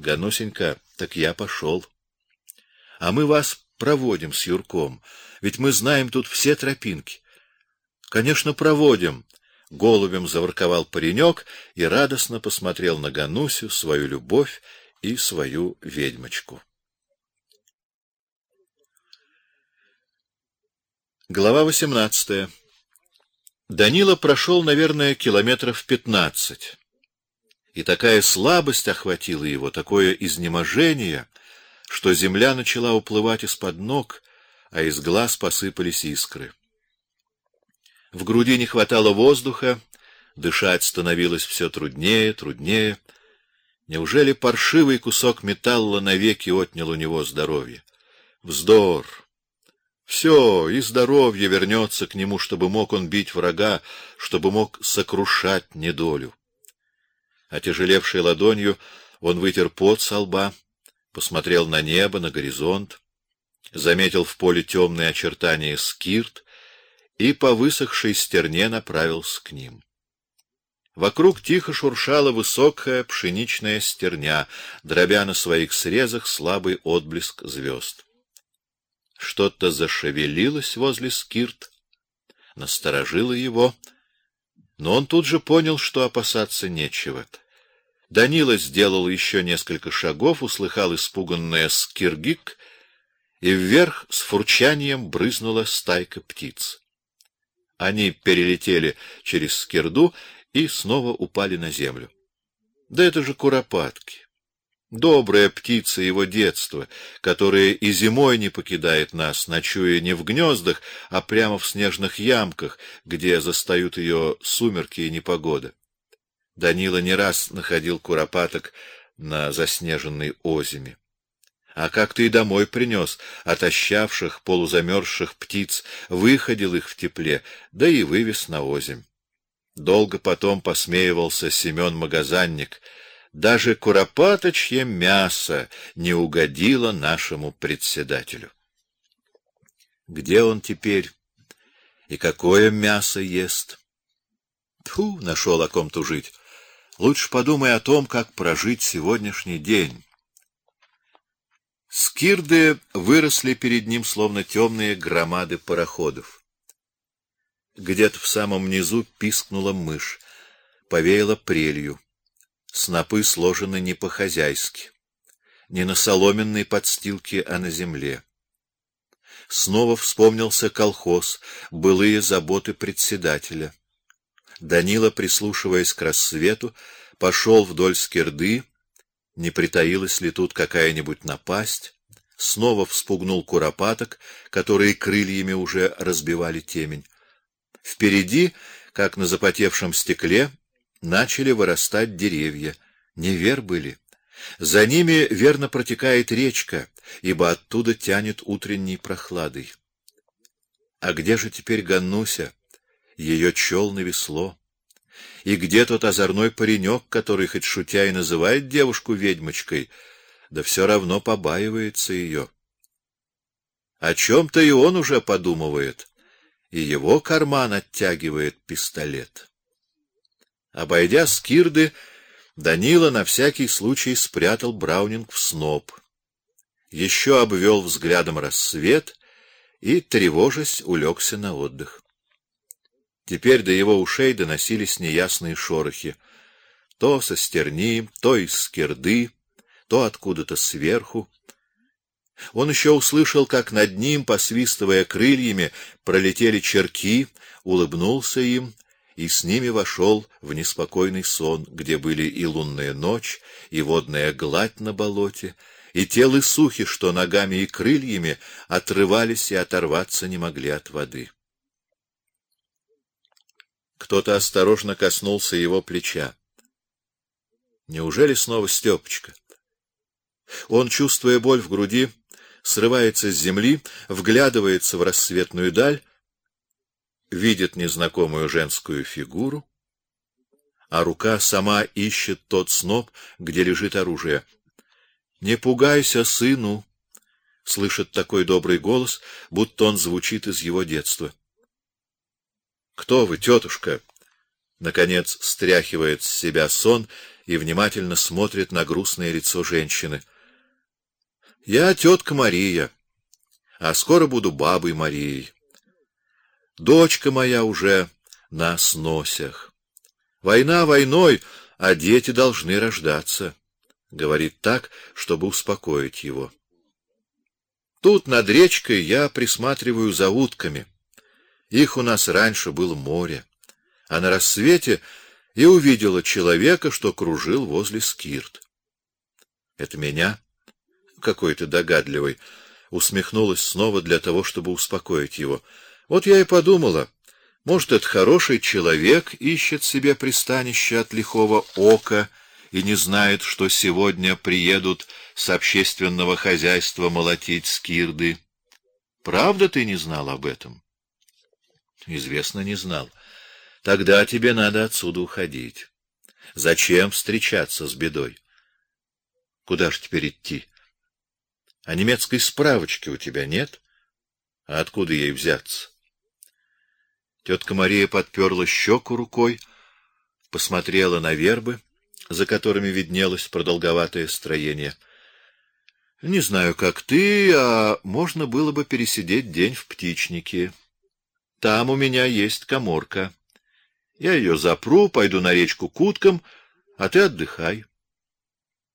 Ганусенька, так я пошел. А мы вас проводим с Юрком, ведь мы знаем тут все тропинки. Конечно, проводим. Голубем заворковал паренек и радостно посмотрел на Ганусю, свою любовь и свою ведьмочку. Глава восемнадцатая. Данила прошел, наверное, километров пятнадцать. И такая слабость охватила его, такое изнеможение, что земля начала уплывать из-под ног, а из глаз посыпались искры. В груди не хватало воздуха, дышать становилось все труднее, труднее. Неужели паршивый кусок металла навеки отнял у него здоровье? Вздор. Все, и здоровье вернется к нему, чтобы мог он бить врага, чтобы мог сокрушать недолю. Отяжелевшей ладонью он вытер пот со лба, посмотрел на небо, на горизонт, заметил в поле темные очертания скирт и по высохшей стерне направился к ним. Вокруг тихо шуршала высокая пшеничная стерня, дробя на своих срезах слабый отблеск звезд. Что-то зашевелилось возле скирт, насторожило его, но он тут же понял, что опасаться нечего. Данила сделал еще несколько шагов, услыхал испуганное скиргик, и вверх с фурчанием брызнула стайка птиц. Они перелетели через скирду и снова упали на землю. Да это же куропатки. Добрая птица его детства, которая и зимой не покидает нас, ночуя не в гнездах, а прямо в снежных ямках, где застают ее сумерки и непогода. Данила не раз находил куропаток на заснеженной озиме. А как ты и домой принес отощавших, полузамерзших птиц, выходил их в тепле, да и вывез на озимь. Долго потом посмеивался Семен Магазанник — даже куропаточье мясо не угодило нашему председателю. Где он теперь и какое мясо ест? Тьфу, нашел о ком тужить. Лучше подумай о том, как прожить сегодняшний день. Скирды выросли перед ним словно темные громады пароходов. Где-то в самом низу пискнула мышь, повеяло прелью. Снопы сложены не по-хозяйски, не на соломенной подстилке, а на земле. Снова вспомнился колхоз, былые заботы председателя. Данила, прислушиваясь к рассвету, пошел вдоль скирды, не притаилась ли тут какая-нибудь напасть, снова вспугнул куропаток, которые крыльями уже разбивали темень. Впереди, как на запотевшем стекле, начали вырастать деревья, не вер были. За ними верно протекает речка, ибо оттуда тянет утренней прохладой. А где же теперь Ганнуся, ее челн весло? И где тот озорной паренек, который хоть шутя и называет девушку ведьмочкой, да все равно побаивается ее? О чем-то и он уже подумывает, и его карман оттягивает пистолет. Обойдя скирды, Данила на всякий случай спрятал Браунинг в сноп. Еще обвел взглядом рассвет и, тревожась, улегся на отдых. Теперь до его ушей доносились неясные шорохи, то со стерни, то из скирды, то откуда-то сверху. Он еще услышал, как над ним, посвистывая крыльями, пролетели черки, улыбнулся им и с ними вошел в неспокойный сон, где были и лунная ночь, и водная гладь на болоте, и те лысухи, что ногами и крыльями отрывались и оторваться не могли от воды. Кто-то осторожно коснулся его плеча. Неужели снова Стёпочка? Он, чувствуя боль в груди, срывается с земли, вглядывается в рассветную даль видит незнакомую женскую фигуру, а рука сама ищет тот сноп, где лежит оружие. Не пугайся, сыну, слышит такой добрый голос, будто он звучит из его детства. Кто вы, тетушка? Наконец стряхивает с себя сон и внимательно смотрит на грустное лицо женщины. Я тетка Мария, а скоро буду бабой Марией. Дочка моя уже на сносях. Война войной, а дети должны рождаться, говорит так, чтобы успокоить его. Тут над речкой я присматриваю за утками. Их у нас раньше было море, а на рассвете и увидела человека, что кружил возле скирт. Это меня? Какой ты догадливый, усмехнулась снова для того, чтобы успокоить его. Вот я и подумала, может, это хороший человек ищет себе пристанище от лихого ока и не знает, что сегодня приедут с общественного хозяйства молотить скирды. Правда ты не знал об этом? Известно, не знал. Тогда тебе надо отсюда уходить. Зачем встречаться с бедой? Куда ж теперь идти? А немецкой справочки у тебя нет? А откуда ей взяться? Тетка Мария подперла щеку рукой, посмотрела на вербы, за которыми виднелось продолговатое строение. Не знаю, как ты, а можно было бы пересидеть день в птичнике. Там у меня есть каморка. Я ее запру, пойду на речку к уткам, а ты отдыхай.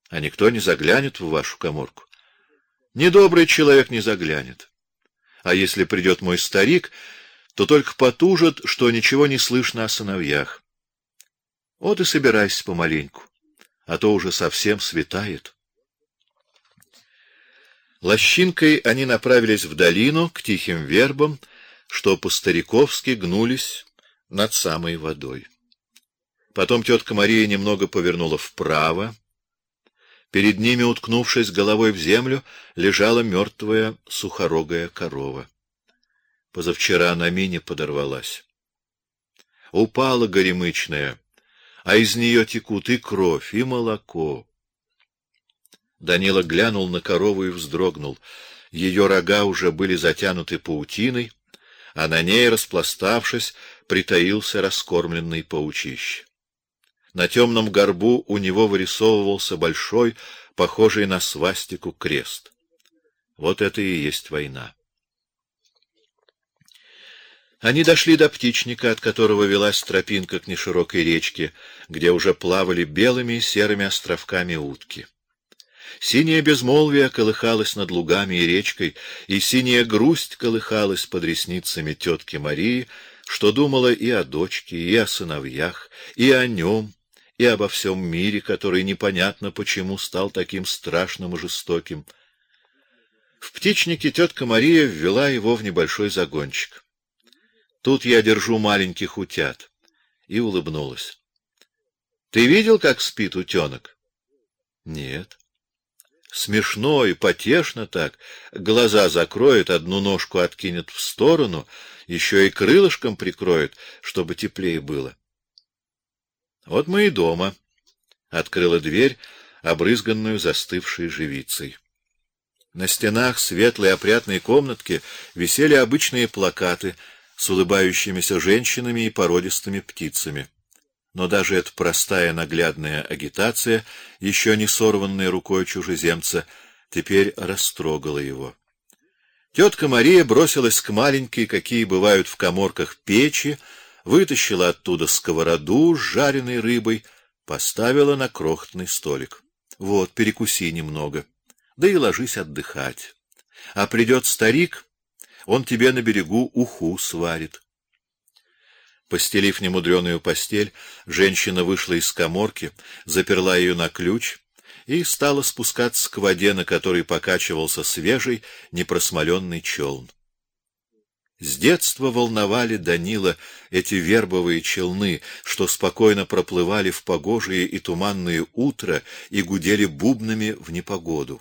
А никто не заглянет в вашу каморку. Недобрый человек не заглянет. А если придет мой старик, то только потужит, что ничего не слышно о сыновьях. Вот и собирайся помаленьку, а то уже совсем светает. Лощинкой они направились в долину к тихим вербам, что по-стариковски гнулись над самой водой. Потом тетка Мария немного повернула вправо. Перед ними, уткнувшись головой в землю, лежала мертвая сухорогая корова. Позавчера на мине подорвалась. Упала горемычная, а из нее текут и кровь, и молоко. Данила глянул на корову и вздрогнул. Ее рога уже были затянуты паутиной, а на ней, распластавшись, притаился раскормленный паучище. На темном горбу у него вырисовывался большой, похожий на свастику крест. Вот это и есть война. Они дошли до птичника, от которого велась тропинка к неширокой речке, где уже плавали белыми и серыми островками утки. Синее безмолвие колыхалось над лугами и речкой, и синяя грусть колыхалась под ресницами тетки Марии, что думала и о дочке, и о сыновьях, и о нем, и обо всем мире, который непонятно почему стал таким страшным и жестоким. В птичнике тетка Мария ввела его в небольшой загончик. Тут я держу маленьких утят, и улыбнулась. Ты видел, как спит утенок? Нет. Смешно и потешно так. Глаза закроет, одну ножку откинет в сторону, еще и крылышком прикроет, чтобы теплее было. Вот мы и дома. Открыла дверь, обрызганную застывшей живицей. На стенах светлой опрятной комнатки висели обычные плакаты с улыбающимися женщинами и породистыми птицами но даже эта простая наглядная агитация, еще не сорванная рукой чужеземца, теперь растрогала его. Тетка Мария бросилась к маленькой, какие бывают в каморках печи, вытащила оттуда сковороду с жареной рыбой, поставила на крохотный столик. Вот, перекуси немного, да и ложись отдыхать. А придет старик, он тебе на берегу уху сварит. Постелив немудреную постель, женщина вышла из каморки, заперла ее на ключ и стала спускаться к воде, на которой покачивался свежий, непросмоленный челн. С детства волновали Данила эти вербовые челны, что спокойно проплывали в погожие и туманные утра и гудели бубнами в непогоду.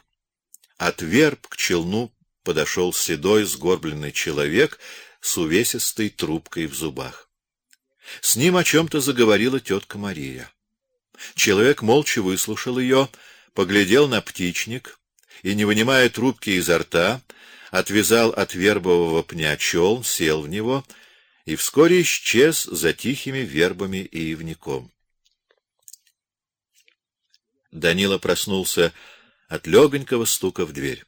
От верб к челну подошел седой сгорбленный человек с увесистой трубкой в зубах. С ним о чем то заговорила тетка Мария. Человек молча выслушал ее, поглядел на птичник и, не вынимая трубки изо рта, отвязал от вербового пня челн, сел в него и вскоре исчез за тихими вербами и ивником. Данила проснулся от легонького стука в дверь.